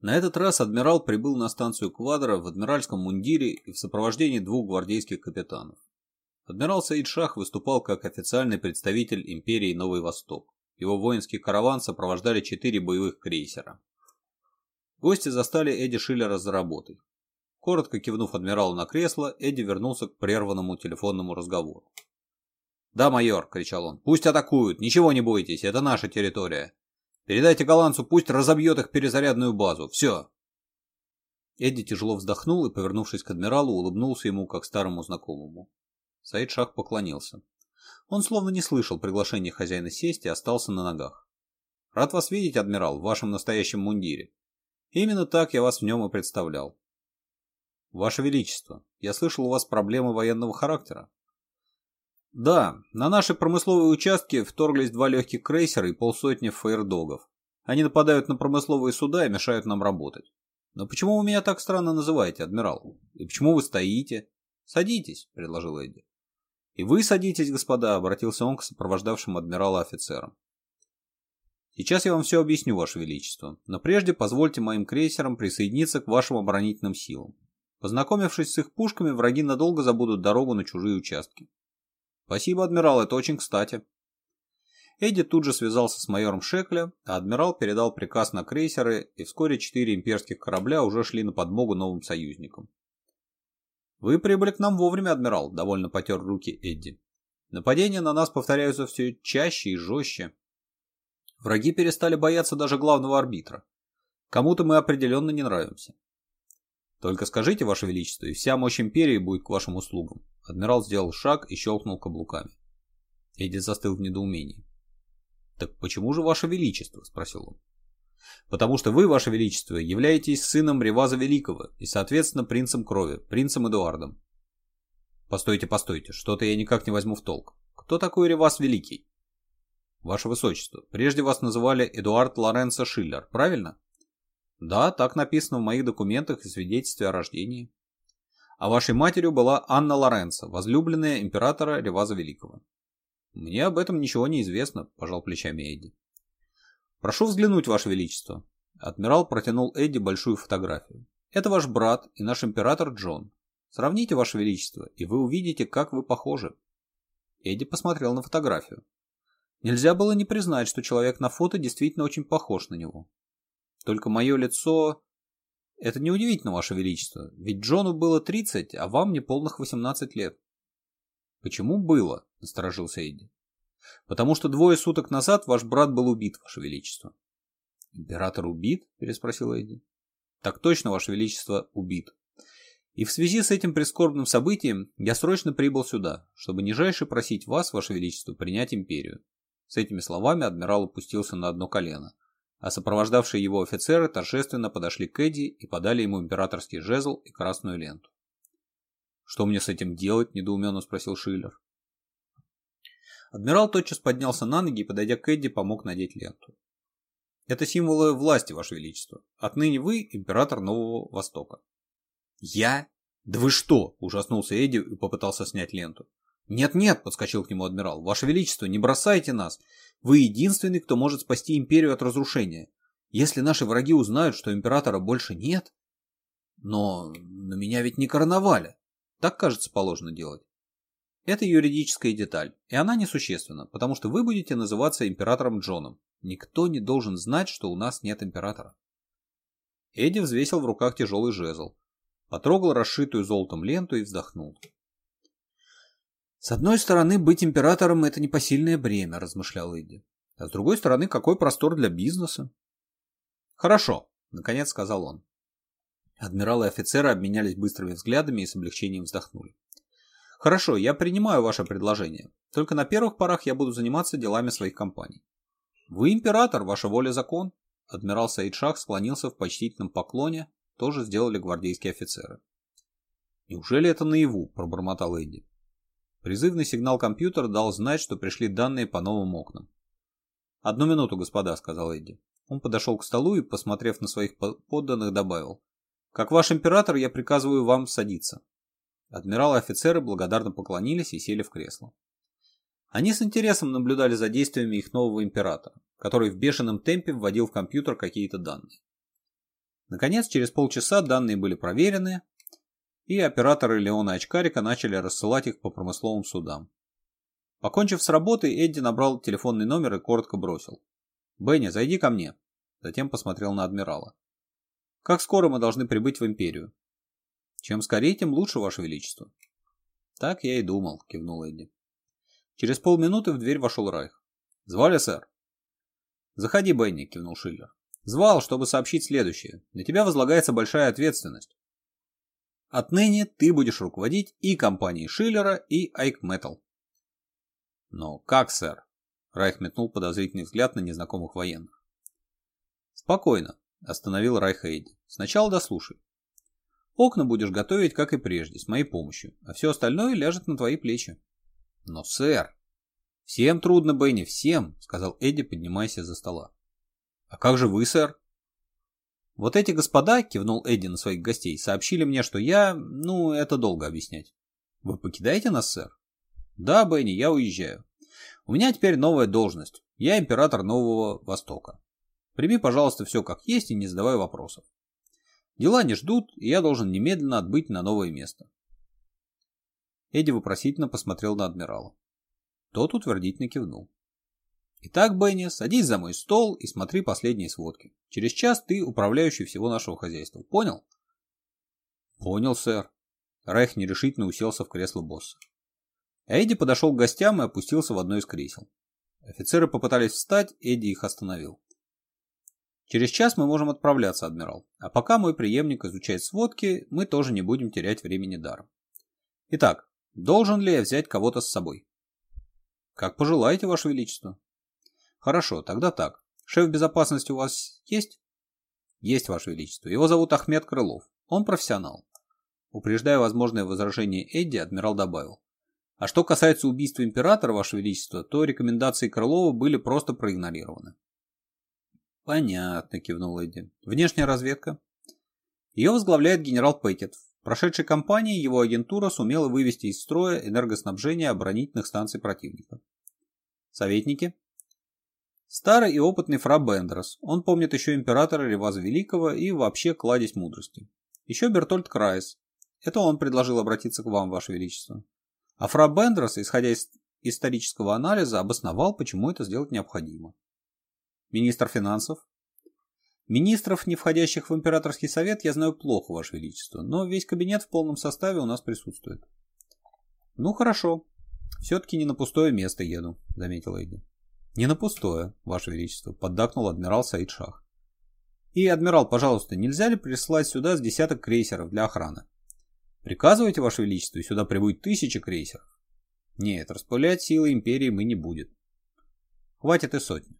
На этот раз адмирал прибыл на станцию Квадра в адмиральском мундире и в сопровождении двух гвардейских капитанов. Адмирал Саид Шах выступал как официальный представитель империи Новый Восток. Его воинский караван сопровождали четыре боевых крейсера. Гости застали Эдди Шиллера за работой. Коротко кивнув адмиралу на кресло, Эдди вернулся к прерванному телефонному разговору. «Да, майор!» – кричал он. «Пусть атакуют! Ничего не бойтесь! Это наша территория! Передайте голландцу, пусть разобьет их перезарядную базу. Все. Эдди тяжело вздохнул и, повернувшись к адмиралу, улыбнулся ему, как старому знакомому. Саид Шах поклонился. Он словно не слышал приглашения хозяина сесть и остался на ногах. «Рад вас видеть, адмирал, в вашем настоящем мундире. Именно так я вас в нем и представлял». «Ваше Величество, я слышал, у вас проблемы военного характера. Да, на наши промысловые участки вторглись два легких крейсера и полсотни фаердогов. Они нападают на промысловые суда и мешают нам работать. Но почему вы меня так странно называете, адмирал? И почему вы стоите? Садитесь, предложил Эдди. И вы садитесь, господа, обратился он к сопровождавшим адмирала офицерам. Сейчас я вам все объясню, Ваше Величество, но прежде позвольте моим крейсерам присоединиться к вашим оборонительным силам. Познакомившись с их пушками, враги надолго забудут дорогу на чужие участки. «Спасибо, адмирал, это очень кстати». Эдди тут же связался с майором Шекля, а адмирал передал приказ на крейсеры, и вскоре четыре имперских корабля уже шли на подмогу новым союзникам. «Вы прибыли к нам вовремя, адмирал», — довольно потер руки Эдди. «Нападения на нас повторяются все чаще и жестче. Враги перестали бояться даже главного арбитра. Кому-то мы определенно не нравимся. Только скажите, Ваше Величество, и вся мощь Империи будет к вашим услугам. Адмирал сделал шаг и щелкнул каблуками. Эдди застыл в недоумении. «Так почему же Ваше Величество?» – спросил он. «Потому что вы, Ваше Величество, являетесь сыном Реваза Великого и, соответственно, принцем крови, принцем Эдуардом». «Постойте, постойте, что-то я никак не возьму в толк. Кто такой Реваз Великий?» «Ваше Высочество, прежде вас называли Эдуард Лоренцо Шиллер, правильно?» Да, так написано в моих документах и свидетельстве о рождении. А вашей матерью была Анна Лоренцо, возлюбленная императора Реваза Великого. Мне об этом ничего не известно, пожал плечами Эдди. Прошу взглянуть, ваше величество. Адмирал протянул Эдди большую фотографию. Это ваш брат и наш император Джон. Сравните, ваше величество, и вы увидите, как вы похожи. Эдди посмотрел на фотографию. Нельзя было не признать, что человек на фото действительно очень похож на него. Только мое лицо... Это неудивительно, Ваше Величество, ведь Джону было 30, а вам не полных 18 лет. Почему было? — насторожился Эдди. Потому что двое суток назад ваш брат был убит, Ваше Величество. Император убит? — переспросил Эдди. Так точно, Ваше Величество, убит. И в связи с этим прискорбным событием я срочно прибыл сюда, чтобы нижайше просить вас, Ваше Величество, принять империю. С этими словами адмирал опустился на одно колено — а сопровождавшие его офицеры торжественно подошли к Эдди и подали ему императорский жезл и красную ленту. «Что мне с этим делать?» – недоуменно спросил Шиллер. Адмирал тотчас поднялся на ноги и, подойдя к Эдди, помог надеть ленту. «Это символы власти, Ваше Величество. Отныне вы – император Нового Востока». «Я? Да вы что?» – ужаснулся Эдди и попытался снять ленту. «Нет-нет», — подскочил к нему адмирал, — «Ваше Величество, не бросайте нас. Вы единственный, кто может спасти империю от разрушения. Если наши враги узнают, что императора больше нет...» «Но... на меня ведь не карнавали. Так, кажется, положено делать». Это юридическая деталь, и она несущественна, потому что вы будете называться императором Джоном. Никто не должен знать, что у нас нет императора. Эдди взвесил в руках тяжелый жезл, потрогал расшитую золотом ленту и вздохнул. С одной стороны, быть императором – это непосильное бремя, размышлял Эдди. А с другой стороны, какой простор для бизнеса. Хорошо, наконец сказал он. Адмиралы и офицеры обменялись быстрыми взглядами и с облегчением вздохнули. Хорошо, я принимаю ваше предложение. Только на первых порах я буду заниматься делами своих компаний. Вы император, ваша воля закон. Адмирал Саидшах склонился в почтительном поклоне, тоже сделали гвардейские офицеры. Неужели это наяву, пробормотал Эдди. Призывный сигнал компьютера дал знать, что пришли данные по новым окнам. «Одну минуту, господа», — сказал Эдди. Он подошел к столу и, посмотрев на своих подданных, добавил. «Как ваш император, я приказываю вам садиться». Адмирал и офицеры благодарно поклонились и сели в кресло. Они с интересом наблюдали за действиями их нового императора, который в бешеном темпе вводил в компьютер какие-то данные. Наконец, через полчаса данные были проверены, и операторы Леона Очкарика начали рассылать их по промысловым судам. Покончив с работой, Эдди набрал телефонный номер и коротко бросил. «Бенни, зайди ко мне». Затем посмотрел на адмирала. «Как скоро мы должны прибыть в Империю?» «Чем скорее, тем лучше, Ваше Величество». «Так я и думал», — кивнул Эдди. Через полминуты в дверь вошел Райх. «Звали, сэр?» «Заходи, Бенни», — кивнул Шиллер. «Звал, чтобы сообщить следующее. На тебя возлагается большая ответственность. Отныне ты будешь руководить и компанией Шиллера, и Айк Metal. Но как, сэр? Райх метнул подозрительный взгляд на незнакомых военных. Спокойно, остановил Райх Эйди. Сначала дослушай. Окна будешь готовить, как и прежде, с моей помощью, а все остальное ляжет на твои плечи. Но, сэр... Всем трудно, Бенни, всем, сказал Эдди, поднимаясь из-за стола. А как же вы, сэр? Вот эти господа, кивнул Эдди на своих гостей, сообщили мне, что я... Ну, это долго объяснять. Вы покидаете нас, сэр? Да, Бенни, я уезжаю. У меня теперь новая должность. Я император Нового Востока. Прими, пожалуйста, все как есть и не задавай вопросов. Дела не ждут, и я должен немедленно отбыть на новое место. Эдди вопросительно посмотрел на адмирала. Тот утвердительно кивнул. Итак, Бенни, садись за мой стол и смотри последние сводки. Через час ты управляющий всего нашего хозяйства. Понял? Понял, сэр. Райх нерешительно уселся в кресло босса. Эдди подошел к гостям и опустился в одно из кресел. Офицеры попытались встать, Эдди их остановил. Через час мы можем отправляться, адмирал. А пока мой преемник изучает сводки, мы тоже не будем терять времени даром. Итак, должен ли я взять кого-то с собой? Как пожелаете, Ваше Величество. Хорошо, тогда так. Шеф безопасности у вас есть? Есть, Ваше Величество. Его зовут Ахмед Крылов. Он профессионал. Упреждая возможное возражение Эдди, адмирал добавил. А что касается убийства императора, Ваше Величество, то рекомендации Крылова были просто проигнорированы. Понятно, кивнул Эдди. Внешняя разведка? Ее возглавляет генерал Пэкет. В прошедшей кампании его агентура сумела вывести из строя энергоснабжение оборонительных станций противника. Советники? Старый и опытный фра Бендерс, он помнит еще императора Реваза Великого и вообще кладезь мудрости. Еще Бертольд Крайс. Это он предложил обратиться к вам, Ваше Величество. А фра Бендерс, исходя из исторического анализа, обосновал, почему это сделать необходимо. Министр финансов, Министров, не входящих в императорский совет, я знаю плохо, Ваше Величество, но весь кабинет в полном составе у нас присутствует. Ну хорошо, все-таки не на пустое место еду, заметил Эдди. «Не на пустое, Ваше Величество», — поддакнул адмирал Саидшах. «И, адмирал, пожалуйста, нельзя ли прислать сюда с десяток крейсеров для охраны?» «Приказывайте, Ваше Величество, сюда прибудет тысячи крейсеров». «Нет, распылять силы империи мы не будет. Хватит и сотни.